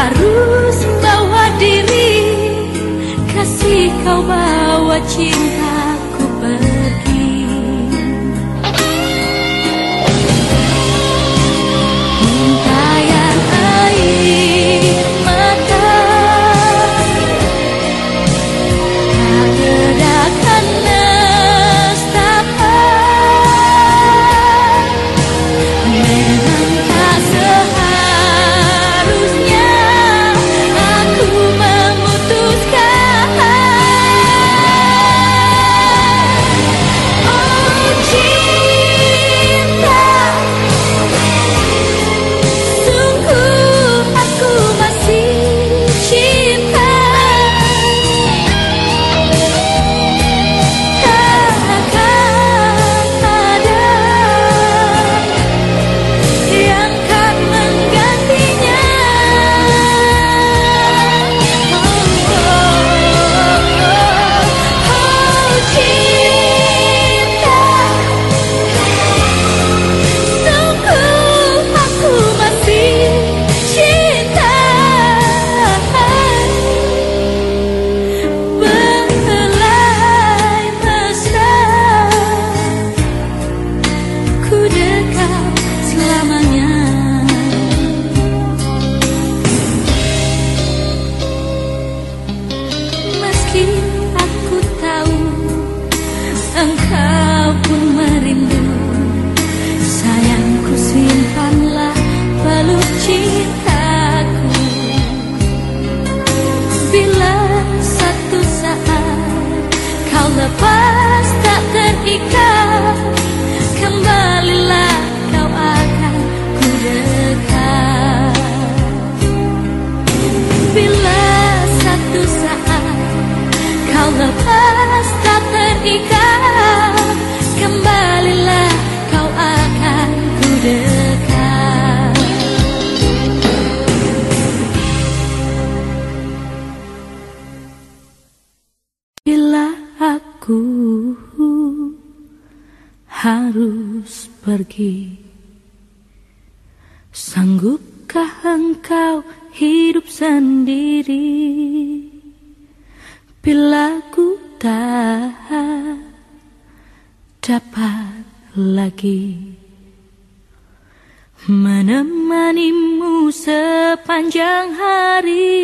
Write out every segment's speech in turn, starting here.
harus bawa diri Kasih kau bawa cintaku Sanggupkah engkau hidup sendiri? Bila ku tak dapat lagi Menemanimu sepanjang hari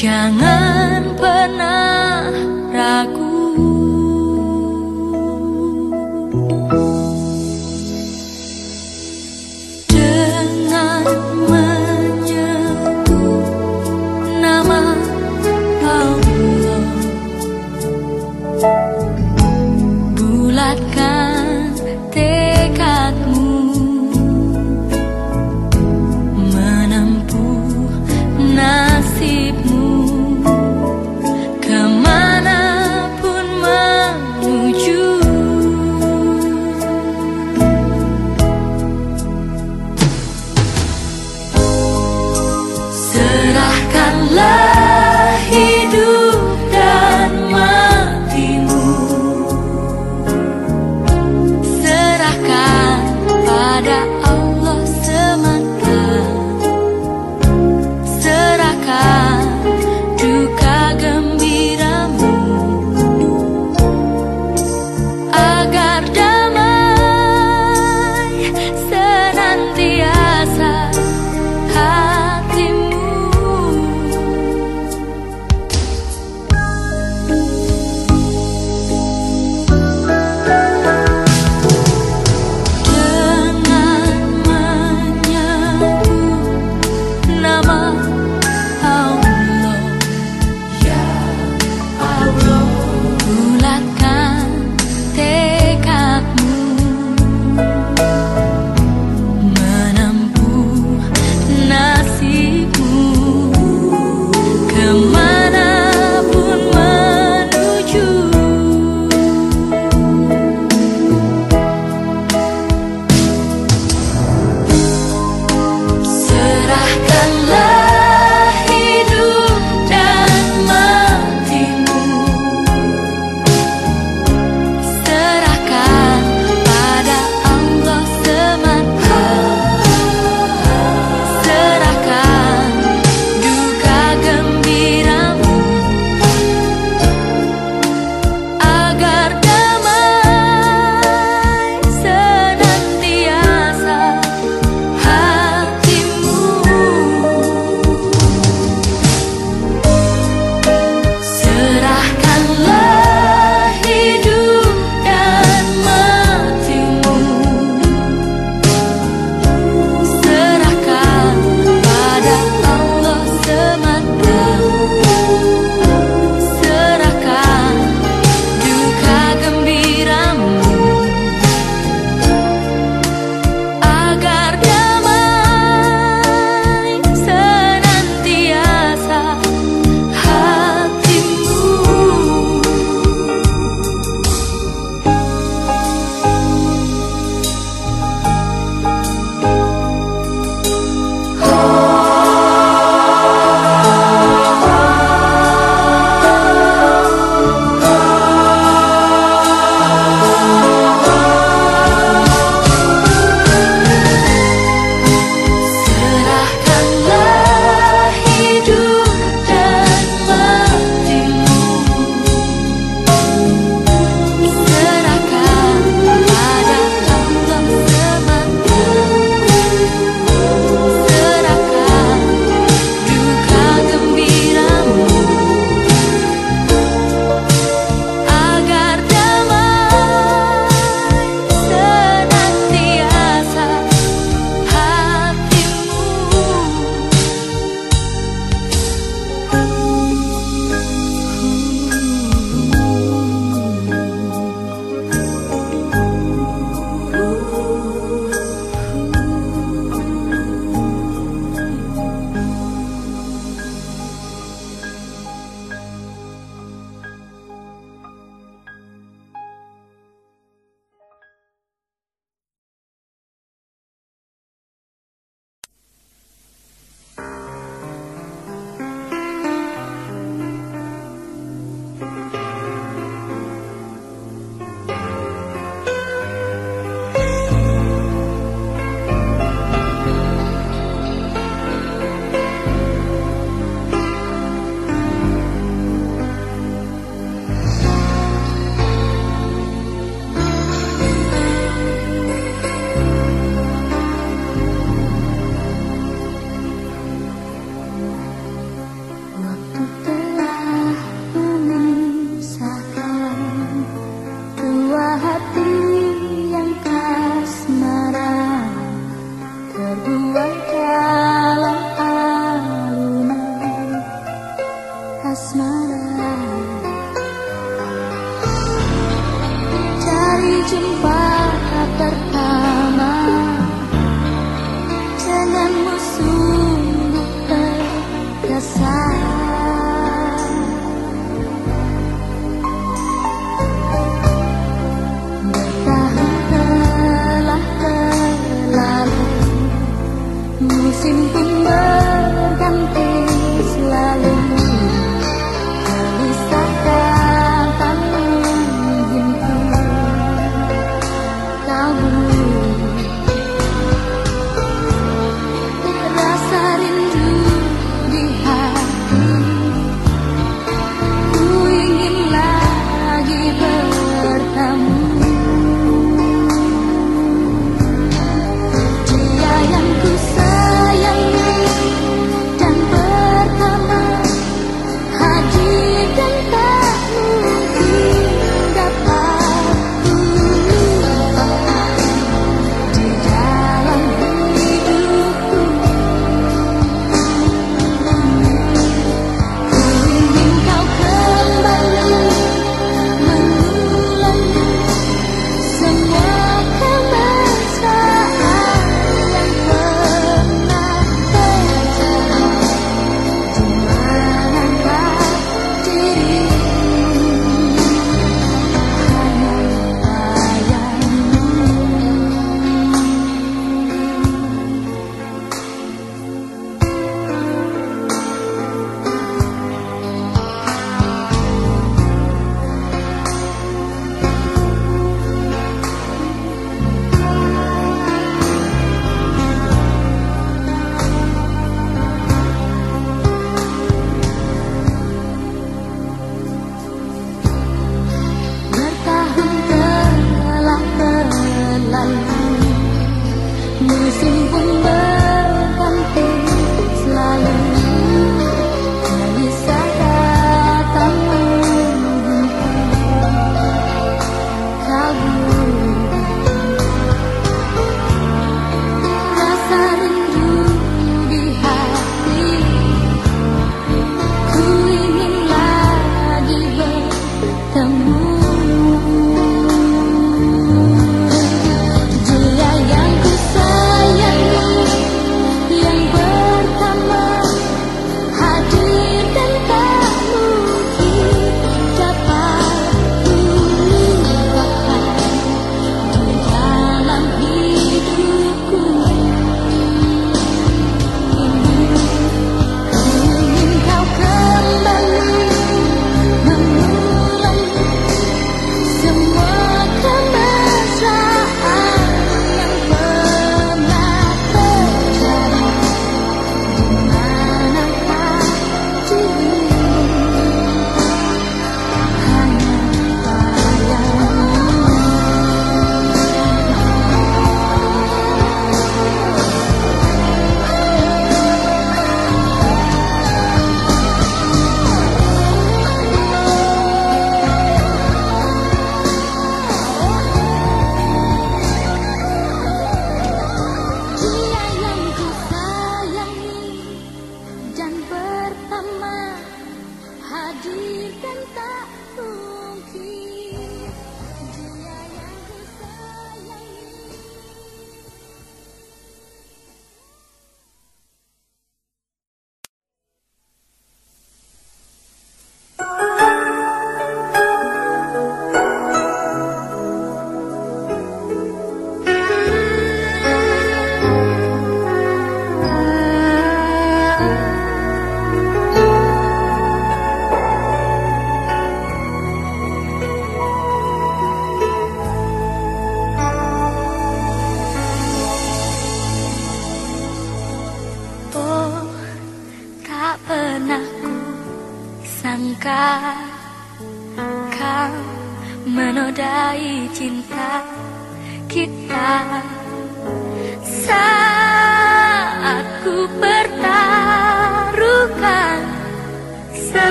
Jangan pernah ragu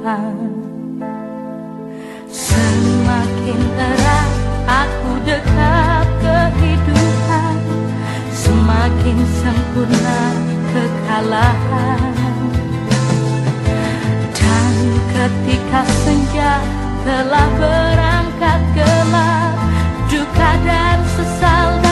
mata Semakin erat aku dekat kehidupan Semakin sempurna kekalahan. Dan ketika senja telah berangkat gelap Duka dan sesal